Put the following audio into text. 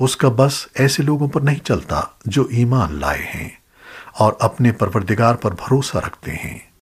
उसका बस ऐसे लोगों पर नहीं चलता जो ईमान लाए हैं और अपने परवरदिगार पर भरोसा रखते हैं।